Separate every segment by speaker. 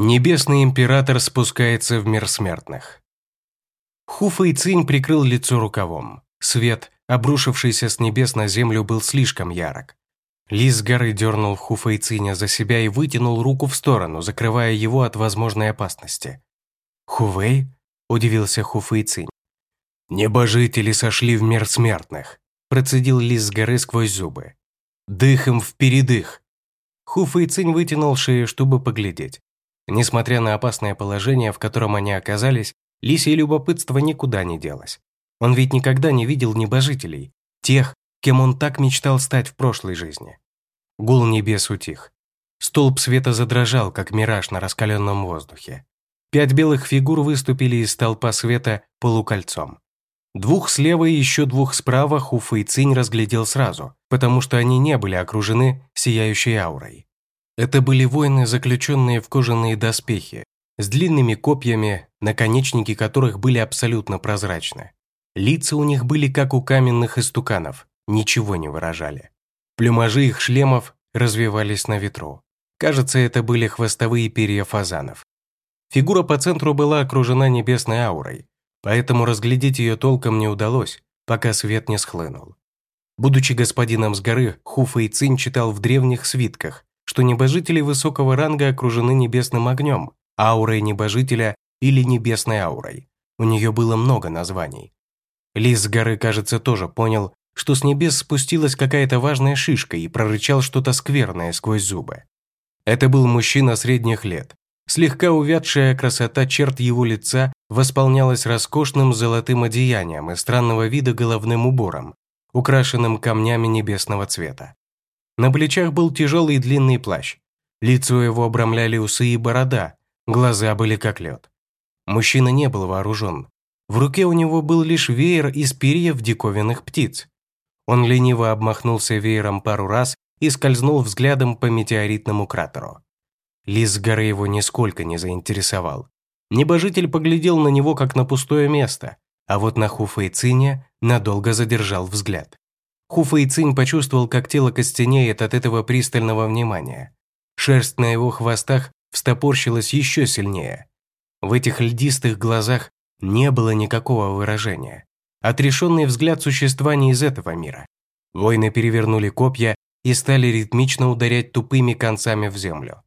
Speaker 1: Небесный император спускается в мир смертных. Хуфа и Цинь прикрыл лицо рукавом. Свет, обрушившийся с небес на землю, был слишком ярок. Лис с горы дернул Хуфа и Циня за себя и вытянул руку в сторону, закрывая его от возможной опасности. «Хувей?» – удивился Хуфа и Цинь. «Небожители сошли в мир смертных», – процедил лис с горы сквозь зубы. «Дыхом в передых!» Хуфа и Цинь вытянул шею, чтобы поглядеть. Несмотря на опасное положение, в котором они оказались, лисье любопытство никуда не делось. Он ведь никогда не видел небожителей, тех, кем он так мечтал стать в прошлой жизни. Гул небес утих. Столб света задрожал, как мираж на раскаленном воздухе. Пять белых фигур выступили из столпа света полукольцом. Двух слева и еще двух справа Хуфа и Цинь разглядел сразу, потому что они не были окружены сияющей аурой. Это были воины, заключенные в кожаные доспехи, с длинными копьями, наконечники которых были абсолютно прозрачны. Лица у них были как у каменных истуканов, ничего не выражали. Плюмажи их шлемов развивались на ветру. Кажется, это были хвостовые перья фазанов. Фигура по центру была окружена небесной аурой, поэтому разглядеть ее толком не удалось, пока свет не схлынул. Будучи господином с горы, Хуфа и Цинь читал в древних свитках, что небожители высокого ранга окружены небесным огнем, аурой небожителя или небесной аурой. У нее было много названий. Лис с горы, кажется, тоже понял, что с небес спустилась какая-то важная шишка и прорычал что-то скверное сквозь зубы. Это был мужчина средних лет. Слегка увядшая красота черт его лица восполнялась роскошным золотым одеянием и странного вида головным убором, украшенным камнями небесного цвета. На плечах был тяжелый длинный плащ. Лицо его обрамляли усы и борода, глаза были как лед. Мужчина не был вооружен. В руке у него был лишь веер из перьев диковинных птиц. Он лениво обмахнулся веером пару раз и скользнул взглядом по метеоритному кратеру. Лис с горы его нисколько не заинтересовал. Небожитель поглядел на него, как на пустое место, а вот на Хуфа и Циня надолго задержал взгляд. Цинь почувствовал, как тело костенеет от этого пристального внимания. Шерсть на его хвостах встопорщилась еще сильнее. В этих льдистых глазах не было никакого выражения. Отрешенный взгляд существа не из этого мира. Воины перевернули копья и стали ритмично ударять тупыми концами в землю.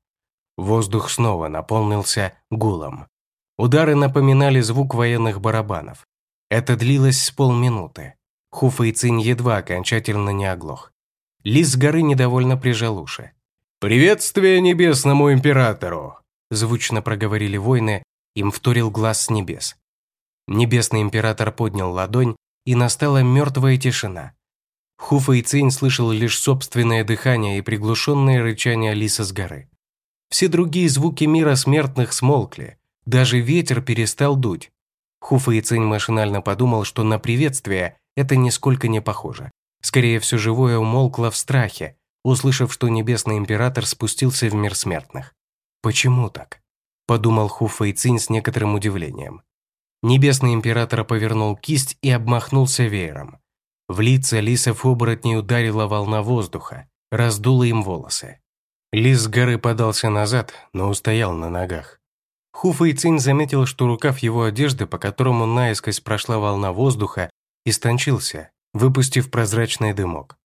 Speaker 1: Воздух снова наполнился гулом. Удары напоминали звук военных барабанов. Это длилось с полминуты. Хуфа и Цинь едва окончательно не оглох. Лис с горы недовольно прижал уши. «Приветствие небесному императору!» Звучно проговорили воины, им вторил глаз с небес. Небесный император поднял ладонь, и настала мертвая тишина. Хуфа Цинь слышал лишь собственное дыхание и приглушенное рычание лиса с горы. Все другие звуки мира смертных смолкли, даже ветер перестал дуть. Хуфа Цинь машинально подумал, что на приветствие это нисколько не похоже. Скорее, все живое умолкло в страхе, услышав, что Небесный Император спустился в мир смертных. «Почему так?» – подумал Ху Фэйцинь с некоторым удивлением. Небесный Император повернул кисть и обмахнулся веером. В лица лисов-оборотней ударила волна воздуха, раздула им волосы. Лис с горы подался назад, но устоял на ногах. Ху Фэйцинь заметил, что рукав его одежды, по которому наискось прошла волна воздуха, истончился, выпустив прозрачный дымок.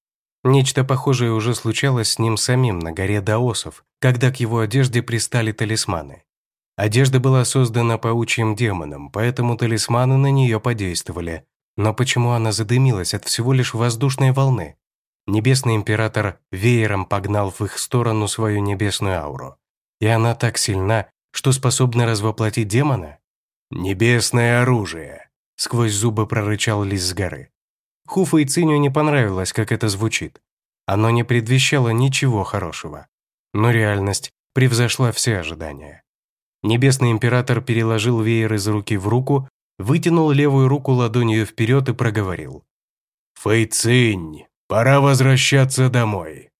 Speaker 1: Нечто похожее уже случалось с ним самим на горе Даосов, когда к его одежде пристали талисманы. Одежда была создана паучьим демоном, поэтому талисманы на нее подействовали. Но почему она задымилась от всего лишь воздушной волны? Небесный император веером погнал в их сторону свою небесную ауру. И она так сильна, что способна развоплотить демона? «Небесное оружие», Сквозь зубы прорычал лис с горы. Хуфа и Циню не понравилось, как это звучит. Оно не предвещало ничего хорошего. Но реальность превзошла все ожидания. Небесный император переложил веер из руки в руку, вытянул левую руку ладонью вперед и проговорил. «Фэй Цинь, пора возвращаться домой».